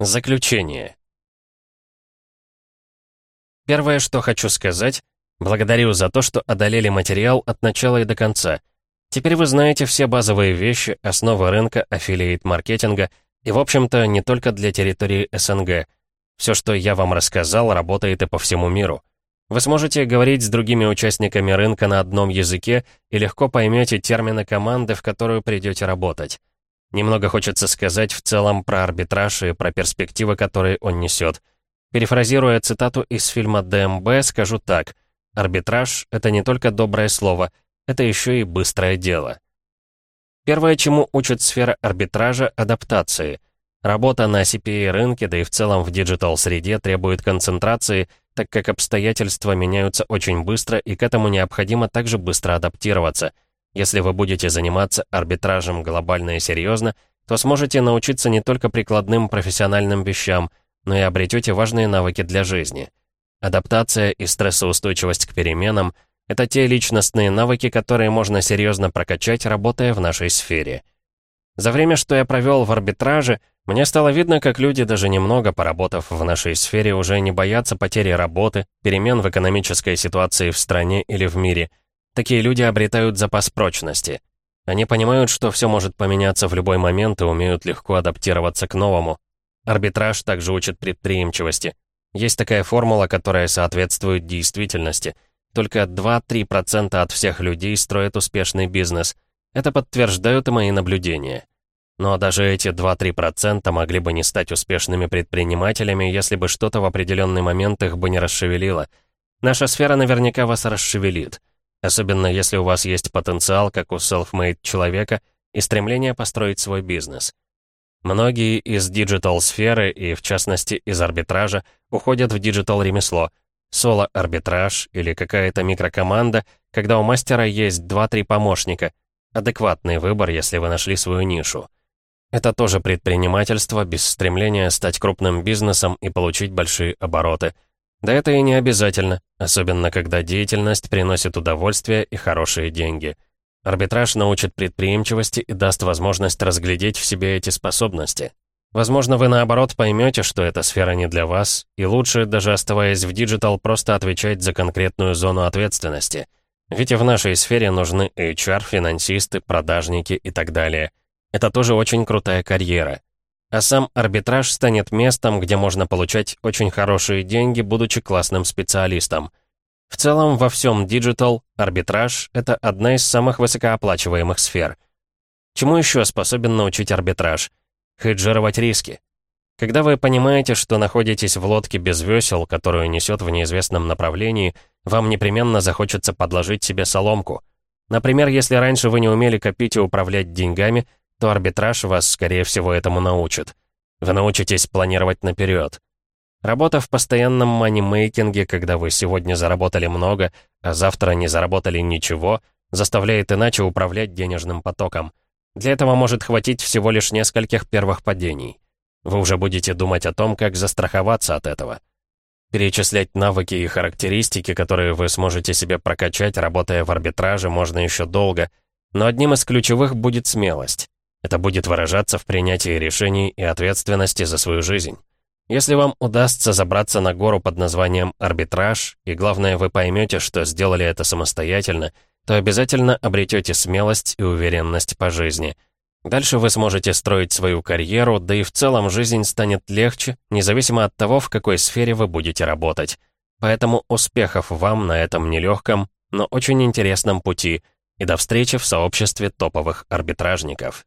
Заключение. Первое, что хочу сказать, благодарю за то, что одолели материал от начала и до конца. Теперь вы знаете все базовые вещи, основы рынка, аффилиейт-маркетинга и, в общем-то, не только для территории СНГ. Все, что я вам рассказал, работает и по всему миру. Вы сможете говорить с другими участниками рынка на одном языке и легко поймете термины команды, в которую придете работать. Немного хочется сказать в целом про арбитраж и про перспективы, которые он несет. Перефразируя цитату из фильма ДМБ, скажу так. Арбитраж — это не только доброе слово, это еще и быстрое дело. Первое, чему учит сфера арбитража — адаптации. Работа на CPA рынке, да и в целом в digital-среде требует концентрации — так как обстоятельства меняются очень быстро, и к этому необходимо также быстро адаптироваться. Если вы будете заниматься арбитражем глобально и серьезно, то сможете научиться не только прикладным профессиональным вещам, но и обретете важные навыки для жизни. Адаптация и стрессоустойчивость к переменам — это те личностные навыки, которые можно серьезно прокачать, работая в нашей сфере. За время, что я провел в арбитраже, мне стало видно, как люди, даже немного поработав в нашей сфере, уже не боятся потери работы, перемен в экономической ситуации в стране или в мире. Такие люди обретают запас прочности. Они понимают, что все может поменяться в любой момент и умеют легко адаптироваться к новому. Арбитраж также учит предприимчивости. Есть такая формула, которая соответствует действительности. Только 2-3% от всех людей строят успешный бизнес. Это подтверждают и мои наблюдения. Но даже эти 2-3% могли бы не стать успешными предпринимателями, если бы что-то в определенный момент их бы не расшевелило. Наша сфера наверняка вас расшевелит. Особенно если у вас есть потенциал, как у self-made человека, и стремление построить свой бизнес. Многие из digital-сферы, и в частности из арбитража, уходят в digital-ремесло. Соло-арбитраж или какая-то микрокоманда, когда у мастера есть 2-3 помощника. Адекватный выбор, если вы нашли свою нишу. Это тоже предпринимательство без стремления стать крупным бизнесом и получить большие обороты. Да это и не обязательно, особенно когда деятельность приносит удовольствие и хорошие деньги. Арбитраж научит предприимчивости и даст возможность разглядеть в себе эти способности. Возможно, вы наоборот поймете, что эта сфера не для вас, и лучше, даже оставаясь в digital, просто отвечать за конкретную зону ответственности. Ведь и в нашей сфере нужны HR, финансисты, продажники и так далее – это тоже очень крутая карьера. А сам арбитраж станет местом, где можно получать очень хорошие деньги, будучи классным специалистом. В целом, во всем digital арбитраж — это одна из самых высокооплачиваемых сфер. Чему еще способен научить арбитраж? Хеджировать риски. Когда вы понимаете, что находитесь в лодке без весел, которую несет в неизвестном направлении, вам непременно захочется подложить себе соломку. Например, если раньше вы не умели копить и управлять деньгами, то арбитраж вас, скорее всего, этому научит. Вы научитесь планировать наперед. Работа в постоянном манимейкинге, когда вы сегодня заработали много, а завтра не заработали ничего, заставляет иначе управлять денежным потоком. Для этого может хватить всего лишь нескольких первых падений. Вы уже будете думать о том, как застраховаться от этого. Перечислять навыки и характеристики, которые вы сможете себе прокачать, работая в арбитраже, можно еще долго, но одним из ключевых будет смелость. Это будет выражаться в принятии решений и ответственности за свою жизнь. Если вам удастся забраться на гору под названием «Арбитраж», и главное, вы поймете, что сделали это самостоятельно, то обязательно обретете смелость и уверенность по жизни. Дальше вы сможете строить свою карьеру, да и в целом жизнь станет легче, независимо от того, в какой сфере вы будете работать. Поэтому успехов вам на этом нелегком, но очень интересном пути, и до встречи в сообществе топовых арбитражников.